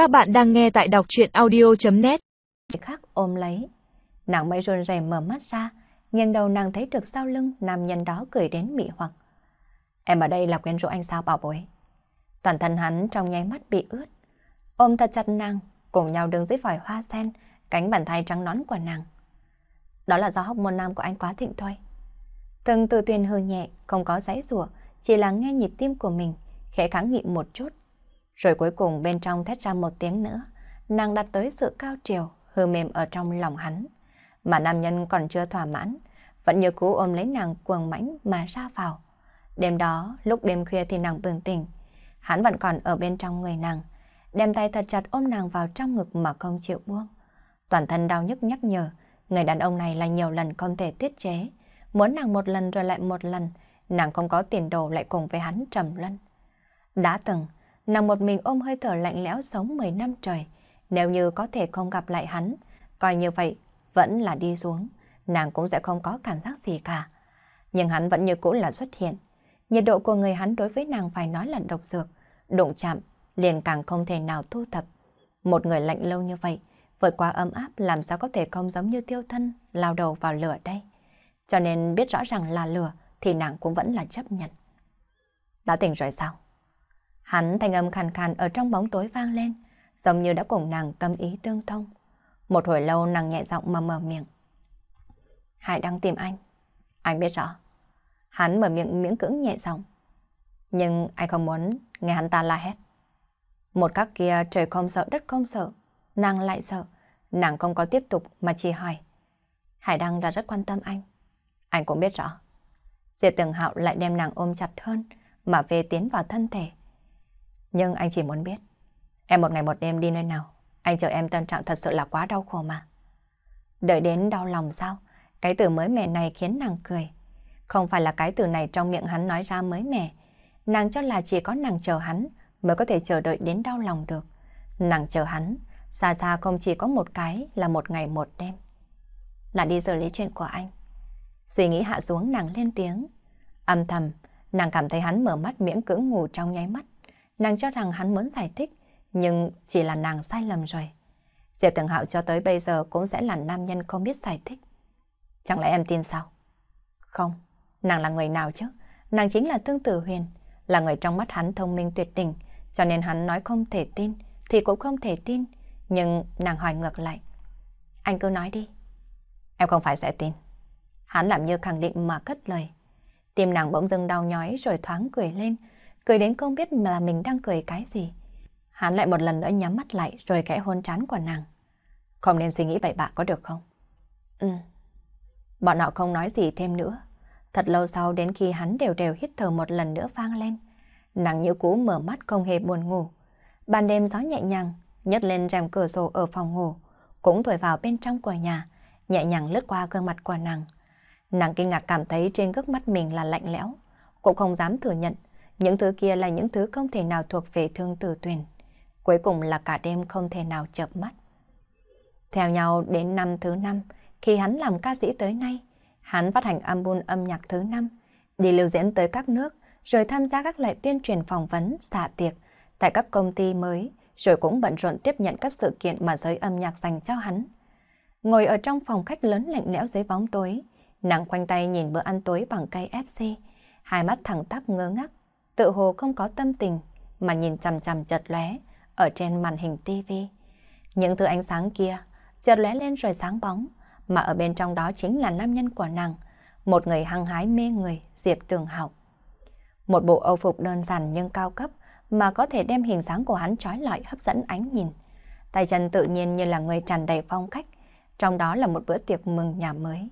Các bạn đang nghe tại đọc chuyện audio.net Khác ôm lấy. Nàng mới run rẩy mở mắt ra, nghiêng đầu nàng thấy được sau lưng nam nhân đó cười đến mị hoặc. Em ở đây là quyến rũ anh sao bảo bối. Toàn thân hắn trong nháy mắt bị ướt. Ôm thật chặt nàng, cùng nhau đứng dưới vòi hoa sen, cánh bàn tay trắng nón của nàng. Đó là do hóc môn nam của anh quá thịnh thôi. Từng từ tuyên hư nhẹ, không có giấy rủa chỉ là nghe nhịp tim của mình, khẽ kháng nghị một chút. Rồi cuối cùng bên trong thét ra một tiếng nữa, nàng đặt tới sự cao triều, hư mềm ở trong lòng hắn. Mà nam nhân còn chưa thỏa mãn, vẫn như cũ ôm lấy nàng cuồng mãnh mà ra vào. Đêm đó, lúc đêm khuya thì nàng bừng tỉnh, hắn vẫn còn ở bên trong người nàng, đem tay thật chặt ôm nàng vào trong ngực mà không chịu buông. Toàn thân đau nhức nhắc nhở, người đàn ông này là nhiều lần không thể tiết chế, muốn nàng một lần rồi lại một lần, nàng không có tiền đồ lại cùng với hắn trầm luân. Đã từng, nàng một mình ôm hơi thở lạnh lẽo sống 10 năm trời, nếu như có thể không gặp lại hắn, coi như vậy vẫn là đi xuống, nàng cũng sẽ không có cảm giác gì cả. Nhưng hắn vẫn như cũ là xuất hiện. Nhiệt độ của người hắn đối với nàng phải nói là độc dược, đụng chạm, liền càng không thể nào thu thập. Một người lạnh lâu như vậy, vượt qua ấm áp làm sao có thể không giống như tiêu thân, lao đầu vào lửa đây. Cho nên biết rõ ràng là lửa thì nàng cũng vẫn là chấp nhận. Đã tỉnh rồi sao? Hắn thanh âm khàn khàn ở trong bóng tối vang lên, giống như đã cùng nàng tâm ý tương thông. Một hồi lâu nàng nhẹ giọng mà mở miệng. Hải đang tìm anh. Anh biết rõ. Hắn mở miệng miễn cưỡng nhẹ giọng. Nhưng anh không muốn nghe hắn ta la hét. Một các kia trời không sợ đất không sợ, nàng lại sợ. Nàng không có tiếp tục mà chỉ hỏi. Hải Đăng là rất quan tâm anh. Anh cũng biết rõ. Diệp Tường Hạo lại đem nàng ôm chặt hơn mà về tiến vào thân thể. Nhưng anh chỉ muốn biết, em một ngày một đêm đi nơi nào, anh chờ em tâm trạng thật sự là quá đau khổ mà. Đợi đến đau lòng sao? Cái từ mới mẻ này khiến nàng cười. Không phải là cái từ này trong miệng hắn nói ra mới mẻ. Nàng cho là chỉ có nàng chờ hắn mới có thể chờ đợi đến đau lòng được. Nàng chờ hắn, xa xa không chỉ có một cái là một ngày một đêm. Là đi xử lý chuyện của anh. Suy nghĩ hạ xuống nàng lên tiếng. Âm thầm, nàng cảm thấy hắn mở mắt miễn cưỡng ngủ trong nháy mắt. Nàng cho rằng hắn muốn giải thích, nhưng chỉ là nàng sai lầm rồi. Diệp Tường Hạo cho tới bây giờ cũng sẽ là nam nhân không biết giải thích. Chẳng lẽ em tin sao? Không, nàng là người nào chứ? Nàng chính là Tương Tử Huyền, là người trong mắt hắn thông minh tuyệt đỉnh, cho nên hắn nói không thể tin, thì cũng không thể tin. Nhưng nàng hỏi ngược lại. Anh cứ nói đi. Em không phải sẽ tin. Hắn làm như khẳng định mà cất lời. Tim nàng bỗng dưng đau nhói rồi thoáng cười lên, cười đến không biết là mình đang cười cái gì. Hắn lại một lần nữa nhắm mắt lại rồi kẽ hôn trán của nàng. Không nên suy nghĩ bậy bạ có được không? Ừ. Bọn họ không nói gì thêm nữa. Thật lâu sau đến khi hắn đều đều hít thở một lần nữa vang lên. Nàng như cũ mở mắt không hề buồn ngủ. Ban đêm gió nhẹ nhàng, nhấc lên rèm cửa sổ ở phòng ngủ, cũng thổi vào bên trong của nhà, nhẹ nhàng lướt qua gương mặt của nàng. Nàng kinh ngạc cảm thấy trên gương mắt mình là lạnh lẽo, cũng không dám thừa nhận. Những thứ kia là những thứ không thể nào thuộc về thương tử tuyển. Cuối cùng là cả đêm không thể nào chợp mắt. Theo nhau đến năm thứ năm, khi hắn làm ca sĩ tới nay, hắn phát hành album âm nhạc thứ năm, đi lưu diễn tới các nước, rồi tham gia các loại tuyên truyền phỏng vấn, xạ tiệc tại các công ty mới, rồi cũng bận rộn tiếp nhận các sự kiện mà giới âm nhạc dành cho hắn. Ngồi ở trong phòng khách lớn lạnh lẽo dưới bóng tối, nàng quanh tay nhìn bữa ăn tối bằng cây FC, hai mắt thẳng tắp ngơ ngác, tự hồ không có tâm tình mà nhìn chằm chằm chợt lóe ở trên màn hình tivi. Những thứ ánh sáng kia chợt lóe lên rồi sáng bóng, mà ở bên trong đó chính là nam nhân của nàng, một người hăng hái mê người, Diệp Tường Học. Một bộ âu phục đơn giản nhưng cao cấp mà có thể đem hình dáng của hắn trói lọi hấp dẫn ánh nhìn. Tay chân tự nhiên như là người tràn đầy phong cách, trong đó là một bữa tiệc mừng nhà mới.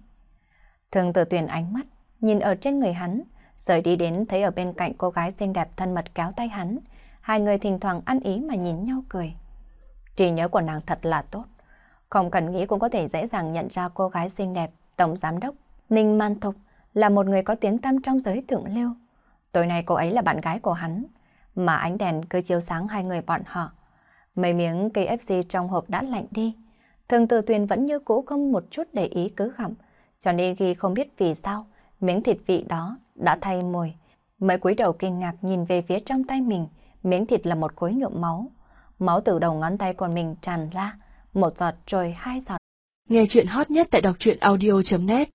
Thường tự tuyển ánh mắt, nhìn ở trên người hắn, rời đi đến thấy ở bên cạnh cô gái xinh đẹp thân mật kéo tay hắn, hai người thỉnh thoảng ăn ý mà nhìn nhau cười. Trí nhớ của nàng thật là tốt, không cần nghĩ cũng có thể dễ dàng nhận ra cô gái xinh đẹp, tổng giám đốc, Ninh Man Thục, là một người có tiếng tăm trong giới thượng lưu. Tối nay cô ấy là bạn gái của hắn, mà ánh đèn cứ chiếu sáng hai người bọn họ. Mấy miếng kfc trong hộp đã lạnh đi. Thường từ tuyền vẫn như cũ không một chút để ý cứ gặm, cho nên khi không biết vì sao, miếng thịt vị đó đã thay mùi. Mới cúi đầu kinh ngạc nhìn về phía trong tay mình, miếng thịt là một khối nhuộm máu. Máu từ đầu ngón tay của mình tràn ra, một giọt rồi hai giọt. Nghe chuyện hot nhất tại đọc truyện audio.net